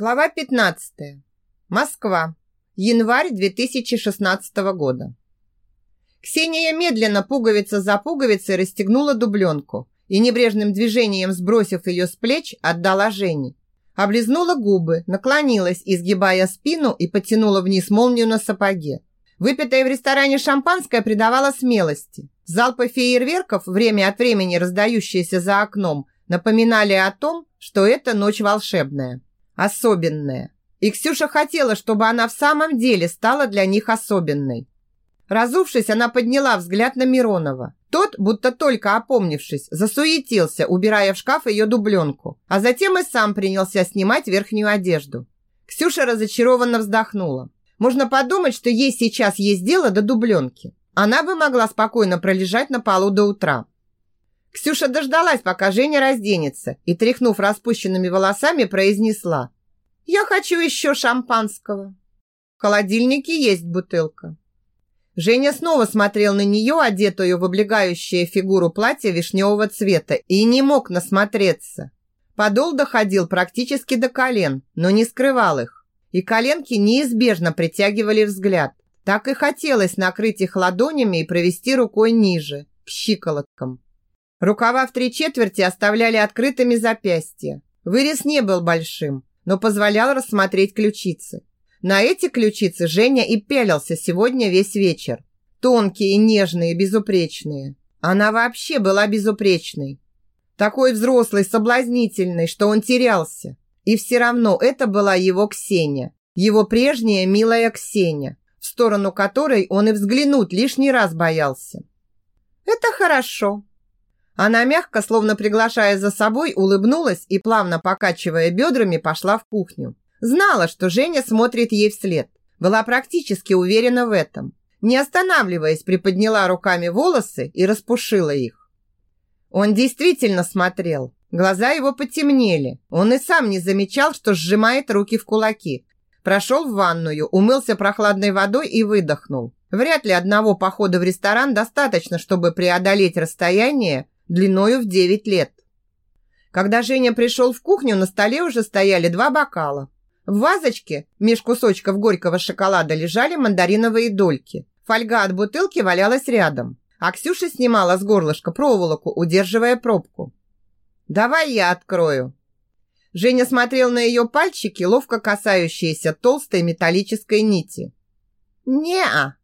Глава 15. Москва. Январь 2016 года. Ксения медленно, пуговица за пуговицей, расстегнула дубленку и небрежным движением, сбросив ее с плеч, отдала Жене. Облизнула губы, наклонилась, изгибая спину и потянула вниз молнию на сапоге. Выпитое в ресторане шампанское придавало смелости. Залпы фейерверков, время от времени раздающиеся за окном, напоминали о том, что это ночь волшебная, особенная. И Ксюша хотела, чтобы она в самом деле стала для них особенной. Разувшись, она подняла взгляд на Миронова. Тот, будто только опомнившись, засуетился, убирая в шкаф ее дубленку, а затем и сам принялся снимать верхнюю одежду. Ксюша разочарованно вздохнула. Можно подумать, что ей сейчас есть дело до дубленки. Она бы могла спокойно пролежать на полу до утра. Ксюша дождалась, пока Женя разденется, и, тряхнув распущенными волосами, произнесла. «Я хочу еще шампанского». В холодильнике есть бутылка. Женя снова смотрел на нее, одетую в облегающее фигуру платье вишневого цвета, и не мог насмотреться. Подол доходил практически до колен, но не скрывал их и коленки неизбежно притягивали взгляд. Так и хотелось накрыть их ладонями и провести рукой ниже, к щиколоткам. Рукава в три четверти оставляли открытыми запястья. Вырез не был большим, но позволял рассмотреть ключицы. На эти ключицы Женя и пялился сегодня весь вечер. Тонкие, нежные, безупречные. Она вообще была безупречной. Такой взрослый, соблазнительный, что он терялся. И все равно это была его Ксения, его прежняя милая Ксения, в сторону которой он и взглянуть лишний раз боялся. «Это хорошо». Она мягко, словно приглашая за собой, улыбнулась и, плавно покачивая бедрами, пошла в кухню. Знала, что Женя смотрит ей вслед. Была практически уверена в этом. Не останавливаясь, приподняла руками волосы и распушила их. Он действительно смотрел, Глаза его потемнели. Он и сам не замечал, что сжимает руки в кулаки. Прошел в ванную, умылся прохладной водой и выдохнул. Вряд ли одного похода в ресторан достаточно, чтобы преодолеть расстояние длиною в 9 лет. Когда Женя пришел в кухню, на столе уже стояли два бокала. В вазочке меж кусочков горького шоколада лежали мандариновые дольки. Фольга от бутылки валялась рядом. А Ксюша снимала с горлышка проволоку, удерживая пробку. Давай я открою. Женя смотрел на ее пальчики, ловко касающиеся толстой металлической нити. Не-а.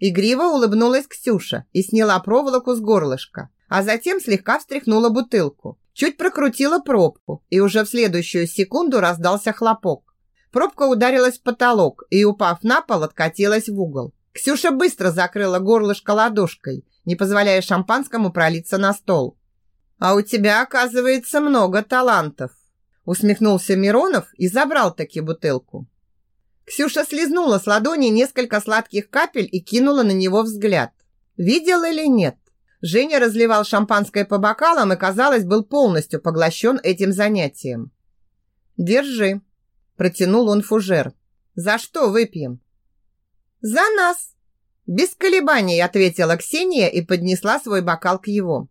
Игриво улыбнулась Ксюша и сняла проволоку с горлышка, а затем слегка встряхнула бутылку. Чуть прокрутила пробку, и уже в следующую секунду раздался хлопок. Пробка ударилась в потолок и, упав на пол, откатилась в угол. Ксюша быстро закрыла горлышко ладошкой, не позволяя шампанскому пролиться на стол. «А у тебя, оказывается, много талантов», усмехнулся Миронов и забрал таки бутылку. Ксюша слезнула с ладони несколько сладких капель и кинула на него взгляд. Видел или нет? Женя разливал шампанское по бокалам и, казалось, был полностью поглощен этим занятием. «Держи», – протянул он фужер. «За что выпьем?» «За нас!» Без колебаний ответила Ксения и поднесла свой бокал к его.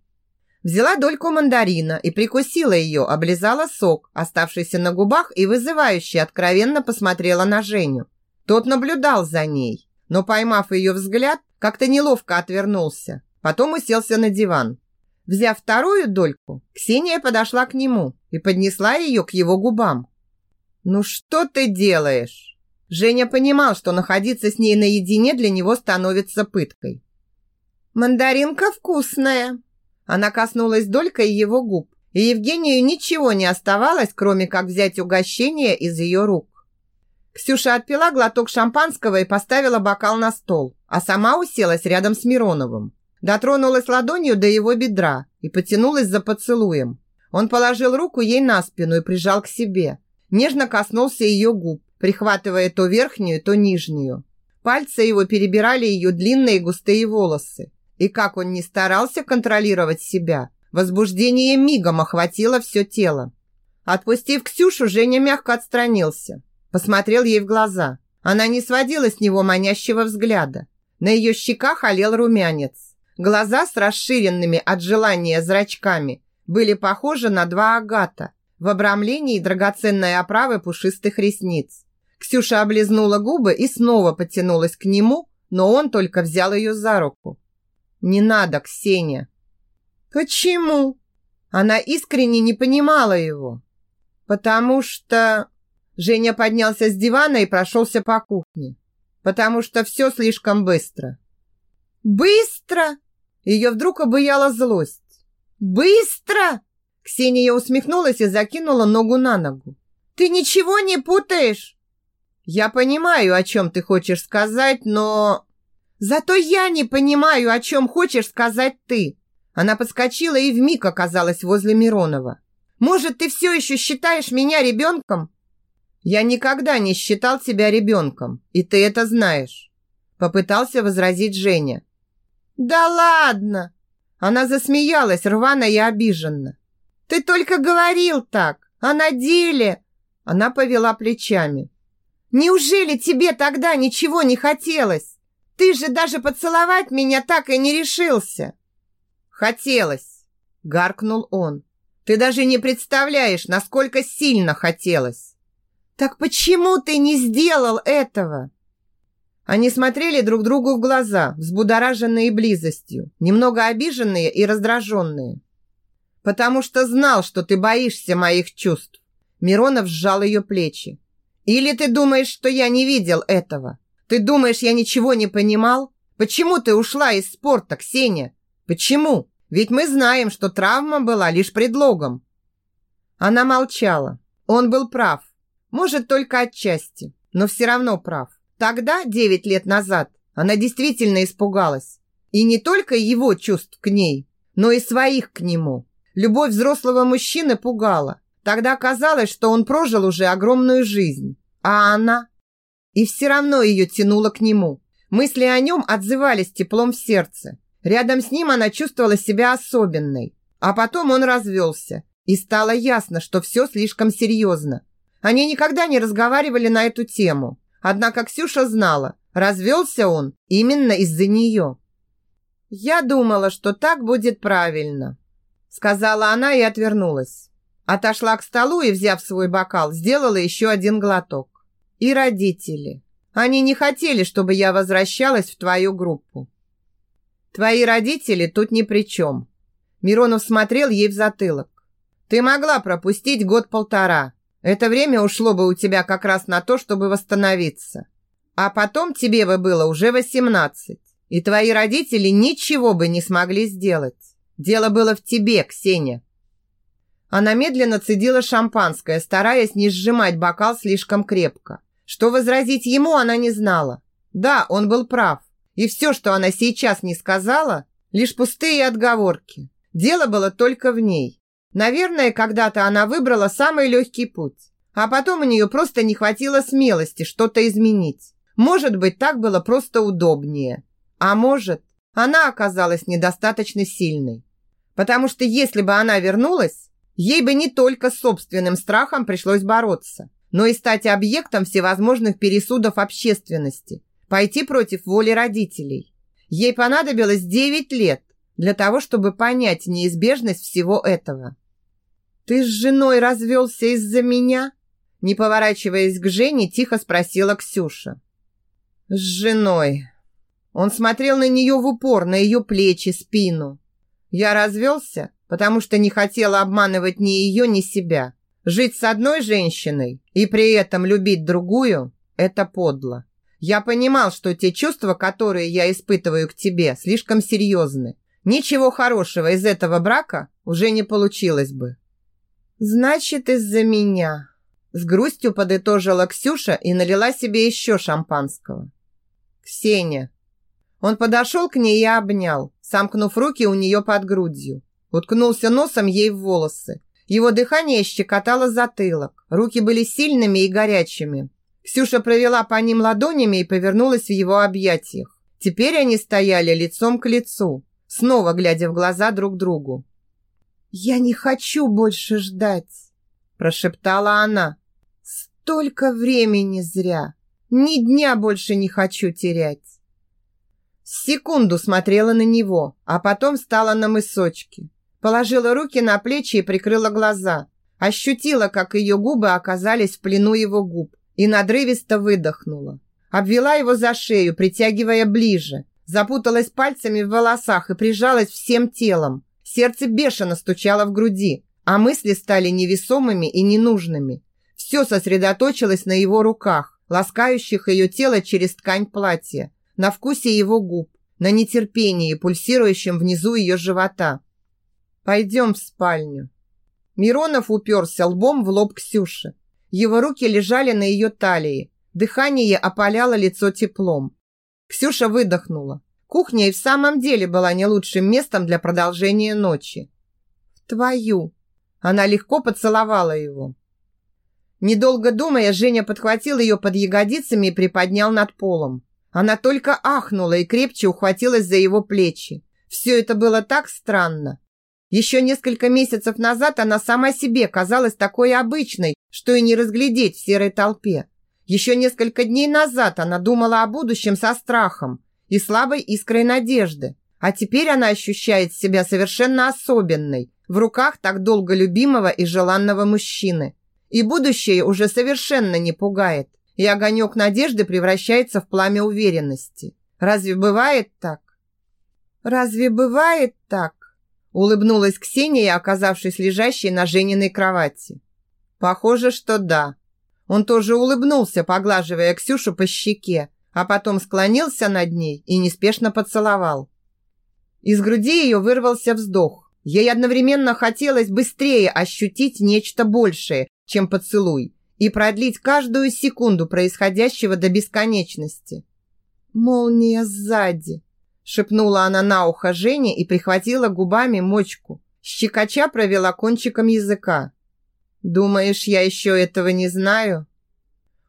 Взяла дольку мандарина и прикусила ее, облизала сок, оставшийся на губах, и вызывающе откровенно посмотрела на Женю. Тот наблюдал за ней, но, поймав ее взгляд, как-то неловко отвернулся. Потом уселся на диван. Взяв вторую дольку, Ксения подошла к нему и поднесла ее к его губам. «Ну что ты делаешь?» Женя понимал, что находиться с ней наедине для него становится пыткой. «Мандаринка вкусная», она коснулась долькой его губ, и Евгению ничего не оставалось, кроме как взять угощение из ее рук. Ксюша отпила глоток шампанского и поставила бокал на стол, а сама уселась рядом с Мироновым. Дотронулась ладонью до его бедра и потянулась за поцелуем. Он положил руку ей на спину и прижал к себе. Нежно коснулся ее губ, прихватывая то верхнюю, то нижнюю. Пальцы его перебирали ее длинные густые волосы. И как он не старался контролировать себя, возбуждение мигом охватило все тело. Отпустив Ксюшу, Женя мягко отстранился. Посмотрел ей в глаза. Она не сводила с него манящего взгляда. На ее щеках олел румянец. Глаза с расширенными от желания зрачками были похожи на два агата. в обрамлении драгоценной оправы пушистых ресниц. Ксюша облизнула губы и снова потянулась к нему, но он только взял ее за руку. «Не надо, Ксения!» «Почему?» Она искренне не понимала его. «Потому что...» Женя поднялся с дивана и прошелся по кухне. «Потому что все слишком быстро». «Быстро?» Ее вдруг обуяла злость. «Быстро?» Ксения усмехнулась и закинула ногу на ногу. «Ты ничего не путаешь?» «Я понимаю, о чем ты хочешь сказать, но...» «Зато я не понимаю, о чем хочешь сказать ты!» Она подскочила и вмиг оказалась возле Миронова. «Может, ты все еще считаешь меня ребенком?» «Я никогда не считал тебя ребенком, и ты это знаешь», попытался возразить Женя. «Да ладно!» Она засмеялась рвано и обиженно. «Ты только говорил так, а на деле...» Она повела плечами. «Неужели тебе тогда ничего не хотелось? Ты же даже поцеловать меня так и не решился!» «Хотелось!» – гаркнул он. «Ты даже не представляешь, насколько сильно хотелось!» «Так почему ты не сделал этого?» Они смотрели друг другу в глаза, взбудораженные близостью, немного обиженные и раздраженные. «Потому что знал, что ты боишься моих чувств». Миронов сжал ее плечи. «Или ты думаешь, что я не видел этого? Ты думаешь, я ничего не понимал? Почему ты ушла из спорта, Ксения? Почему?» Ведь мы знаем, что травма была лишь предлогом. Она молчала. Он был прав. Может, только отчасти, но все равно прав. Тогда, девять лет назад, она действительно испугалась. И не только его чувств к ней, но и своих к нему. Любовь взрослого мужчины пугала. Тогда казалось, что он прожил уже огромную жизнь. А она? И все равно ее тянуло к нему. Мысли о нем отзывались теплом в сердце. Рядом с ним она чувствовала себя особенной. А потом он развелся. И стало ясно, что все слишком серьезно. Они никогда не разговаривали на эту тему. Однако Ксюша знала, развелся он именно из-за нее. «Я думала, что так будет правильно», сказала она и отвернулась. Отошла к столу и, взяв свой бокал, сделала еще один глоток. «И родители. Они не хотели, чтобы я возвращалась в твою группу. Твои родители тут ни при чем. Миронов смотрел ей в затылок. Ты могла пропустить год-полтора. Это время ушло бы у тебя как раз на то, чтобы восстановиться. А потом тебе бы было уже восемнадцать. И твои родители ничего бы не смогли сделать. Дело было в тебе, Ксения. Она медленно цедила шампанское, стараясь не сжимать бокал слишком крепко. Что возразить ему, она не знала. Да, он был прав. И все, что она сейчас не сказала, лишь пустые отговорки. Дело было только в ней. Наверное, когда-то она выбрала самый легкий путь, а потом у нее просто не хватило смелости что-то изменить. Может быть, так было просто удобнее. А может, она оказалась недостаточно сильной. Потому что если бы она вернулась, ей бы не только с собственным страхом пришлось бороться, но и стать объектом всевозможных пересудов общественности – пойти против воли родителей. Ей понадобилось 9 лет для того, чтобы понять неизбежность всего этого. «Ты с женой развелся из-за меня?» Не поворачиваясь к Жене, тихо спросила Ксюша. «С женой». Он смотрел на нее в упор, на ее плечи, спину. «Я развелся, потому что не хотела обманывать ни ее, ни себя. Жить с одной женщиной и при этом любить другую – это подло. Я понимал, что те чувства, которые я испытываю к тебе, слишком серьезны. Ничего хорошего из этого брака уже не получилось бы. Значит, из-за меня. С грустью подытожила Ксюша и налила себе еще шампанского. Ксения. Он подошел к ней и обнял, сомкнув руки у нее под грудью. Уткнулся носом ей в волосы. Его дыхание щекотало затылок. Руки были сильными и горячими. Ксюша провела по ним ладонями и повернулась в его объятиях. Теперь они стояли лицом к лицу, снова глядя в глаза друг другу. «Я не хочу больше ждать», – прошептала она. «Столько времени зря. Ни дня больше не хочу терять». Секунду смотрела на него, а потом встала на мысочки. Положила руки на плечи и прикрыла глаза. Ощутила, как ее губы оказались в плену его губ и надрывисто выдохнула. Обвела его за шею, притягивая ближе. Запуталась пальцами в волосах и прижалась всем телом. Сердце бешено стучало в груди, а мысли стали невесомыми и ненужными. Все сосредоточилось на его руках, ласкающих ее тело через ткань платья, на вкусе его губ, на нетерпении, пульсирующем внизу ее живота. «Пойдем в спальню». Миронов уперся лбом в лоб Ксюши. Его руки лежали на ее талии, дыхание опаляло лицо теплом. Ксюша выдохнула. Кухня и в самом деле была не лучшим местом для продолжения ночи. «В твою!» Она легко поцеловала его. Недолго думая, Женя подхватил ее под ягодицами и приподнял над полом. Она только ахнула и крепче ухватилась за его плечи. Все это было так странно. Еще несколько месяцев назад она сама себе казалась такой обычной, что и не разглядеть в серой толпе. Еще несколько дней назад она думала о будущем со страхом и слабой искрой надежды. А теперь она ощущает себя совершенно особенной в руках так долго любимого и желанного мужчины. И будущее уже совершенно не пугает, и огонек надежды превращается в пламя уверенности. Разве бывает так? Разве бывает так? Улыбнулась Ксения, оказавшись лежащей на Жениной кровати. Похоже, что да. Он тоже улыбнулся, поглаживая Ксюшу по щеке, а потом склонился над ней и неспешно поцеловал. Из груди ее вырвался вздох. Ей одновременно хотелось быстрее ощутить нечто большее, чем поцелуй, и продлить каждую секунду происходящего до бесконечности. «Молния сзади!» – шепнула она на ухо Жене и прихватила губами мочку. Щекоча провела кончиком языка. «Думаешь, я еще этого не знаю?»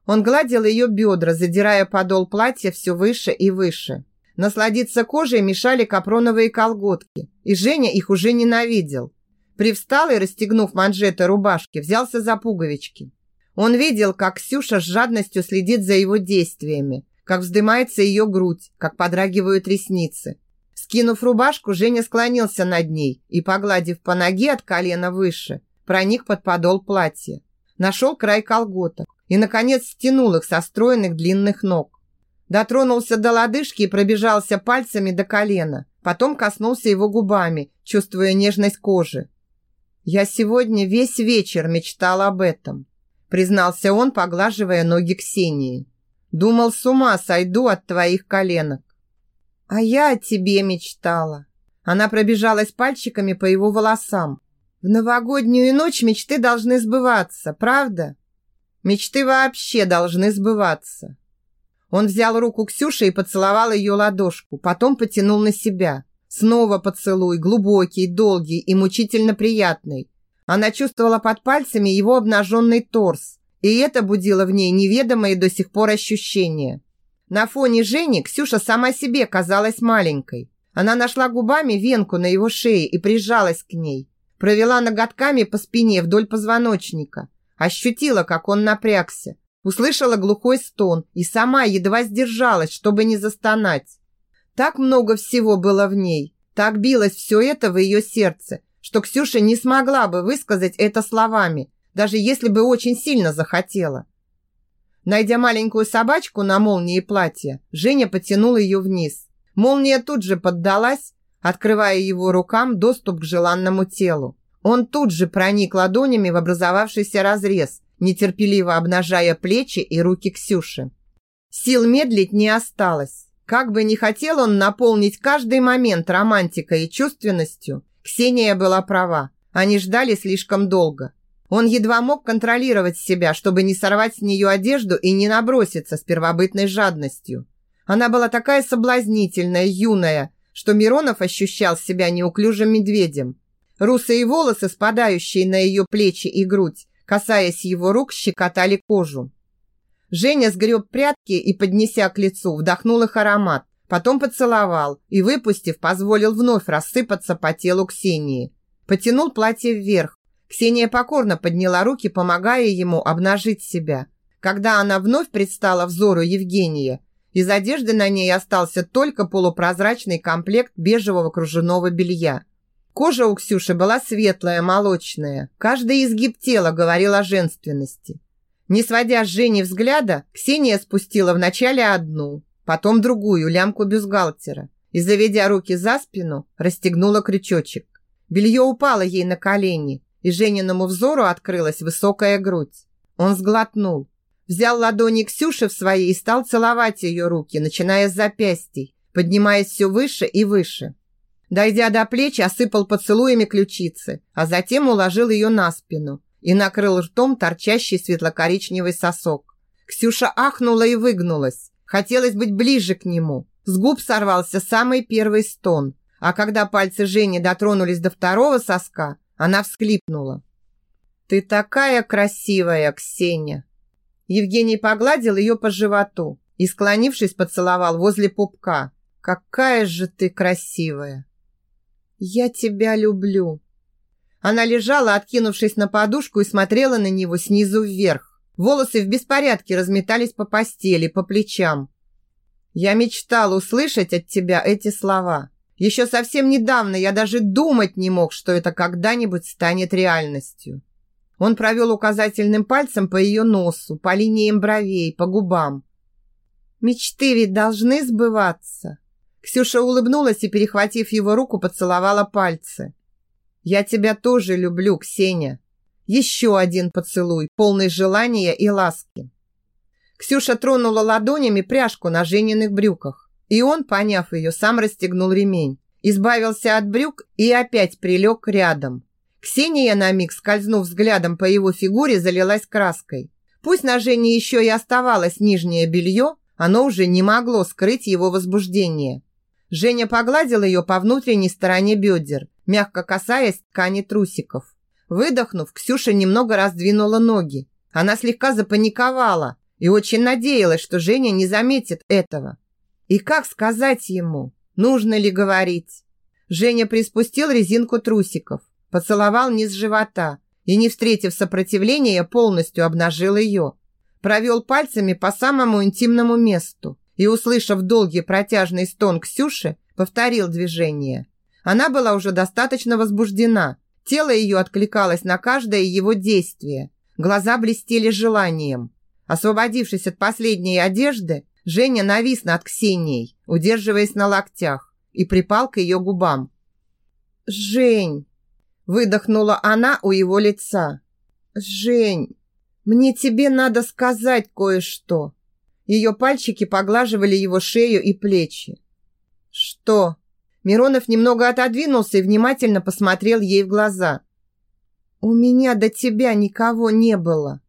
Он гладил ее бедра, задирая подол платья все выше и выше. Насладиться кожей мешали капроновые колготки, и Женя их уже ненавидел. Привстал и, расстегнув манжеты рубашки, взялся за пуговички. Он видел, как Ксюша с жадностью следит за его действиями, как вздымается ее грудь, как подрагивают ресницы. Скинув рубашку, Женя склонился над ней и, погладив по ноге от колена выше, проник под подол платья. Нашел край колготок и, наконец, стянул их со стройных длинных ног. Дотронулся до лодыжки и пробежался пальцами до колена. Потом коснулся его губами, чувствуя нежность кожи. «Я сегодня весь вечер мечтал об этом», признался он, поглаживая ноги Ксении. «Думал, с ума сойду от твоих коленок». «А я о тебе мечтала». Она пробежалась пальчиками по его волосам. «В новогоднюю ночь мечты должны сбываться, правда?» «Мечты вообще должны сбываться». Он взял руку Ксюши и поцеловал ее ладошку, потом потянул на себя. Снова поцелуй, глубокий, долгий и мучительно приятный. Она чувствовала под пальцами его обнаженный торс, и это будило в ней неведомые до сих пор ощущения. На фоне Жени Ксюша сама себе казалась маленькой. Она нашла губами венку на его шее и прижалась к ней. Провела ноготками по спине вдоль позвоночника. Ощутила, как он напрягся. Услышала глухой стон и сама едва сдержалась, чтобы не застонать. Так много всего было в ней, так билось все это в ее сердце, что Ксюша не смогла бы высказать это словами, даже если бы очень сильно захотела. Найдя маленькую собачку на молнии платья, Женя потянула ее вниз. Молния тут же поддалась, открывая его рукам доступ к желанному телу. Он тут же проник ладонями в образовавшийся разрез, нетерпеливо обнажая плечи и руки Ксюши. Сил медлить не осталось. Как бы ни хотел он наполнить каждый момент романтикой и чувственностью, Ксения была права. Они ждали слишком долго. Он едва мог контролировать себя, чтобы не сорвать с нее одежду и не наброситься с первобытной жадностью. Она была такая соблазнительная, юная, что Миронов ощущал себя неуклюжим медведем. Русые волосы, спадающие на ее плечи и грудь, касаясь его рук, щекотали кожу. Женя сгреб прятки и, поднеся к лицу, вдохнул их аромат. Потом поцеловал и, выпустив, позволил вновь рассыпаться по телу Ксении. Потянул платье вверх. Ксения покорно подняла руки, помогая ему обнажить себя. Когда она вновь предстала взору Евгения, из одежды на ней остался только полупрозрачный комплект бежевого кружевного белья. Кожа у Ксюши была светлая, молочная. Каждый изгиб тела говорил о женственности. Не сводя с Жени взгляда, Ксения спустила вначале одну, потом другую лямку бюстгальтера и, заведя руки за спину, расстегнула крючочек. Белье упало ей на колени, и Жениному взору открылась высокая грудь. Он сглотнул, взял ладони Ксюши в свои и стал целовать ее руки, начиная с запястий, поднимаясь все выше и выше. Дойдя до плеч, осыпал поцелуями ключицы, а затем уложил ее на спину и накрыл ртом торчащий светло-коричневый сосок. Ксюша ахнула и выгнулась. Хотелось быть ближе к нему. С губ сорвался самый первый стон, а когда пальцы Жени дотронулись до второго соска, она всхлипнула. «Ты такая красивая, Ксения!» Евгений погладил ее по животу и, склонившись, поцеловал возле пупка. «Какая же ты красивая!» «Я тебя люблю!» Она лежала, откинувшись на подушку и смотрела на него снизу вверх. Волосы в беспорядке разметались по постели, по плечам. «Я мечтал услышать от тебя эти слова. Еще совсем недавно я даже думать не мог, что это когда-нибудь станет реальностью». Он провел указательным пальцем по ее носу, по линиям бровей, по губам. «Мечты ведь должны сбываться!» Ксюша улыбнулась и, перехватив его руку, поцеловала пальцы. «Я тебя тоже люблю, Ксения!» Еще один поцелуй, полный желания и ласки. Ксюша тронула ладонями пряжку на Жениных брюках, и он, поняв ее, сам расстегнул ремень, избавился от брюк и опять прилег рядом. Ксения на миг, скользнув взглядом по его фигуре, залилась краской. Пусть на Жене еще и оставалось нижнее белье, оно уже не могло скрыть его возбуждение. Женя погладил ее по внутренней стороне бедер, мягко касаясь ткани трусиков. Выдохнув, Ксюша немного раздвинула ноги. Она слегка запаниковала и очень надеялась, что Женя не заметит этого. И как сказать ему? Нужно ли говорить? Женя приспустил резинку трусиков, поцеловал низ живота и, не встретив сопротивления, полностью обнажил ее. Провел пальцами по самому интимному месту и, услышав долгий протяжный стон Ксюши, повторил движение. Она была уже достаточно возбуждена. Тело ее откликалось на каждое его действие. Глаза блестели желанием. Освободившись от последней одежды, Женя навис над Ксенией, удерживаясь на локтях, и припал к ее губам. «Жень!» – выдохнула она у его лица. «Жень, мне тебе надо сказать кое-что». Ее пальчики поглаживали его шею и плечи. «Что?» Миронов немного отодвинулся и внимательно посмотрел ей в глаза. «У меня до тебя никого не было»,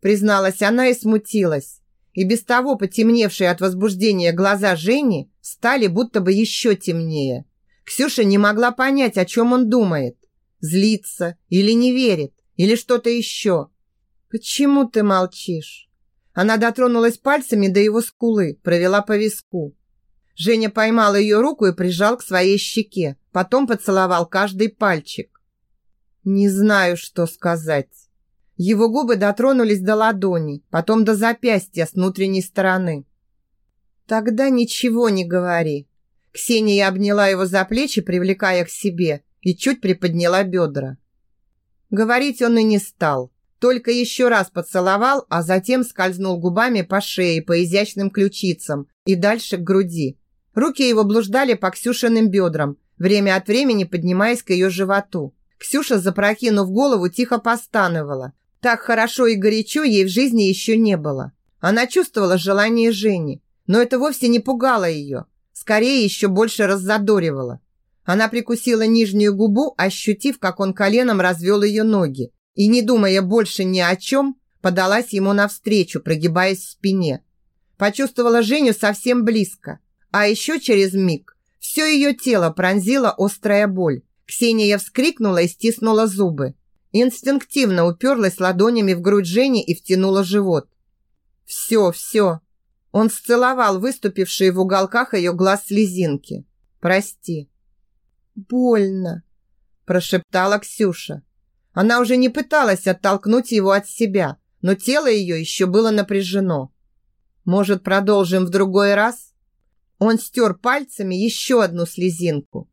призналась она и смутилась. И без того потемневшие от возбуждения глаза Жени стали будто бы еще темнее. Ксюша не могла понять, о чем он думает. Злится или не верит, или что-то еще. «Почему ты молчишь?» Она дотронулась пальцами до его скулы, провела по виску. Женя поймал ее руку и прижал к своей щеке, потом поцеловал каждый пальчик. Не знаю, что сказать. Его губы дотронулись до ладони, потом до запястья с внутренней стороны. Тогда ничего не говори. Ксения обняла его за плечи, привлекая к себе, и чуть приподняла бедра. Говорить он и не стал. Только еще раз поцеловал, а затем скользнул губами по шее, по изящным ключицам и дальше к груди. Руки его блуждали по Ксюшиным бедрам, время от времени поднимаясь к ее животу. Ксюша, запрокинув голову, тихо постановала. Так хорошо и горячо ей в жизни еще не было. Она чувствовала желание Жени, но это вовсе не пугало ее. Скорее, еще больше раззадоривало. Она прикусила нижнюю губу, ощутив, как он коленом развел ее ноги, и, не думая больше ни о чем, подалась ему навстречу, прогибаясь в спине. Почувствовала Женю совсем близко, а еще через миг все ее тело пронзила острая боль. Ксения вскрикнула и стиснула зубы. Инстинктивно уперлась ладонями в грудь Жени и втянула живот. «Все, все!» Он сцеловал выступившие в уголках ее глаз слезинки. «Прости». «Больно», – прошептала Ксюша. Она уже не пыталась оттолкнуть его от себя, но тело ее еще было напряжено. Может, продолжим в другой раз? Он стер пальцами еще одну слезинку.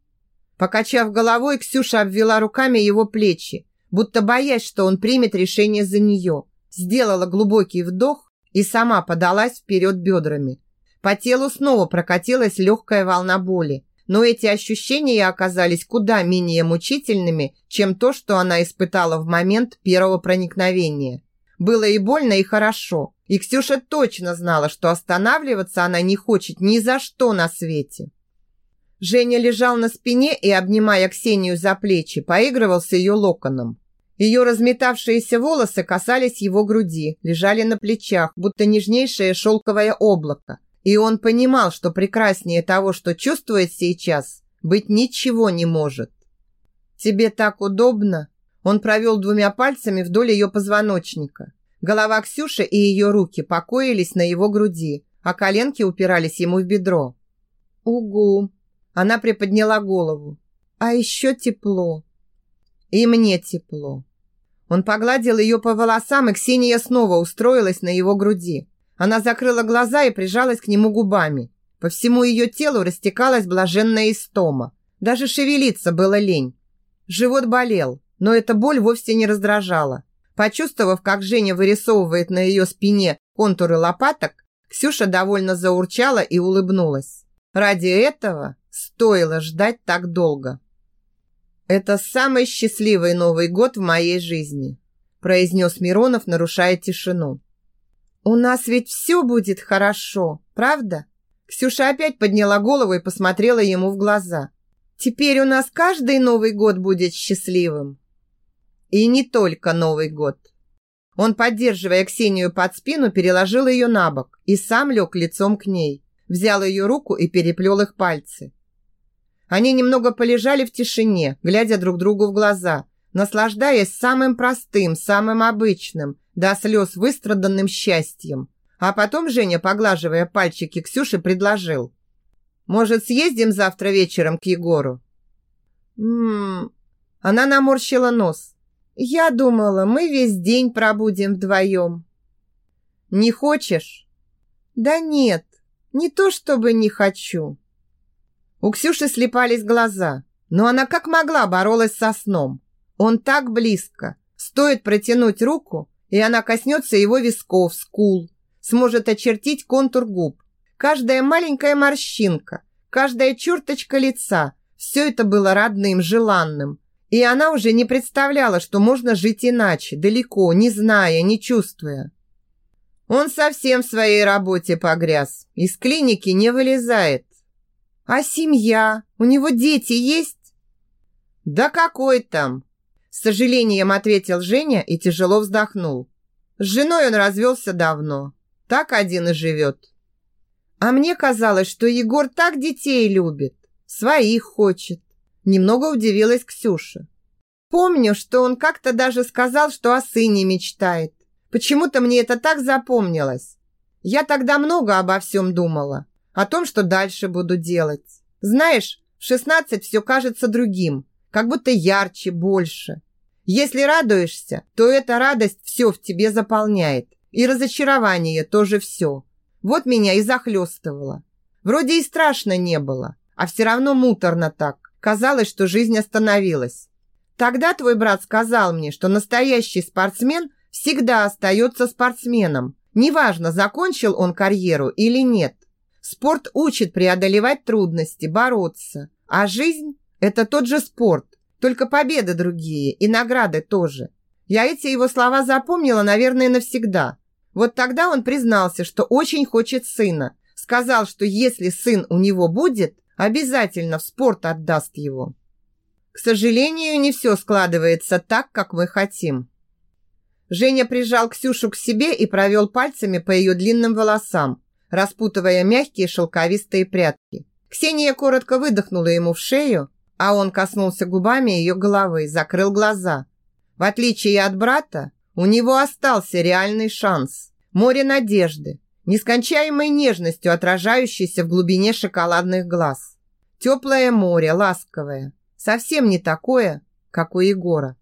Покачав головой, Ксюша обвела руками его плечи, будто боясь, что он примет решение за нее. Сделала глубокий вдох и сама подалась вперед бедрами. По телу снова прокатилась легкая волна боли, но эти ощущения оказались куда менее мучительными, чем то, что она испытала в момент первого проникновения. Было и больно, и хорошо, и Ксюша точно знала, что останавливаться она не хочет ни за что на свете. Женя лежал на спине и, обнимая Ксению за плечи, поигрывал с ее локоном. Ее разметавшиеся волосы касались его груди, лежали на плечах, будто нежнейшее шелковое облако. И он понимал, что прекраснее того, что чувствует сейчас, быть ничего не может. «Тебе так удобно?» Он провел двумя пальцами вдоль ее позвоночника. Голова Ксюши и ее руки покоились на его груди, а коленки упирались ему в бедро. «Угу!» Она приподняла голову. «А еще тепло!» «И мне тепло!» Он погладил ее по волосам, и Ксения снова устроилась на его груди. Она закрыла глаза и прижалась к нему губами. По всему ее телу растекалась блаженная истома. Даже шевелиться было лень. Живот болел, но эта боль вовсе не раздражала. Почувствовав, как Женя вырисовывает на ее спине контуры лопаток, Ксюша довольно заурчала и улыбнулась. Ради этого стоило ждать так долго. «Это самый счастливый Новый год в моей жизни», произнес Миронов, нарушая тишину. «У нас ведь все будет хорошо, правда?» Ксюша опять подняла голову и посмотрела ему в глаза. «Теперь у нас каждый Новый год будет счастливым». И не только Новый год. Он, поддерживая Ксению под спину, переложил ее на бок и сам лег лицом к ней. Взял ее руку и переплел их пальцы. Они немного полежали в тишине, глядя друг другу в глаза, наслаждаясь самым простым, самым обычным, до слез выстраданным счастьем. А потом Женя, поглаживая пальчики Ксюши, предложил. «Может, съездим завтра вечером к Егору?» «М-м-м...» Она наморщила нос. Я думала, мы весь день пробудем вдвоем. Не хочешь? Да нет, не то чтобы не хочу. У Ксюши слепались глаза, но она как могла боролась со сном. Он так близко. Стоит протянуть руку, и она коснется его висков, скул, сможет очертить контур губ. Каждая маленькая морщинка, каждая черточка лица – все это было родным, желанным – и она уже не представляла, что можно жить иначе, далеко, не зная, не чувствуя. Он совсем в своей работе погряз, из клиники не вылезает. А семья? У него дети есть? Да какой там? С сожалением ответил Женя и тяжело вздохнул. С женой он развелся давно. Так один и живет. А мне казалось, что Егор так детей любит, своих хочет. Немного удивилась Ксюша. Помню, что он как-то даже сказал, что о сыне мечтает. Почему-то мне это так запомнилось. Я тогда много обо всем думала. О том, что дальше буду делать. Знаешь, в 16 все кажется другим. Как будто ярче, больше. Если радуешься, то эта радость все в тебе заполняет. И разочарование тоже все. Вот меня и захлестывало. Вроде и страшно не было, а все равно муторно так. Казалось, что жизнь остановилась. Тогда твой брат сказал мне, что настоящий спортсмен всегда остается спортсменом. Неважно, закончил он карьеру или нет. Спорт учит преодолевать трудности, бороться. А жизнь – это тот же спорт, только победы другие и награды тоже. Я эти его слова запомнила, наверное, навсегда. Вот тогда он признался, что очень хочет сына. Сказал, что если сын у него будет, Обязательно в спорт отдаст его. К сожалению, не все складывается так, как мы хотим. Женя прижал Ксюшу к себе и провел пальцами по ее длинным волосам, распутывая мягкие шелковистые прядки. Ксения коротко выдохнула ему в шею, а он коснулся губами ее головы, закрыл глаза. В отличие от брата, у него остался реальный шанс. Море надежды, нескончаемой нежностью, отражающейся в глубине шоколадных глаз. Теплое море, ласковое, совсем не такое, как у Егора.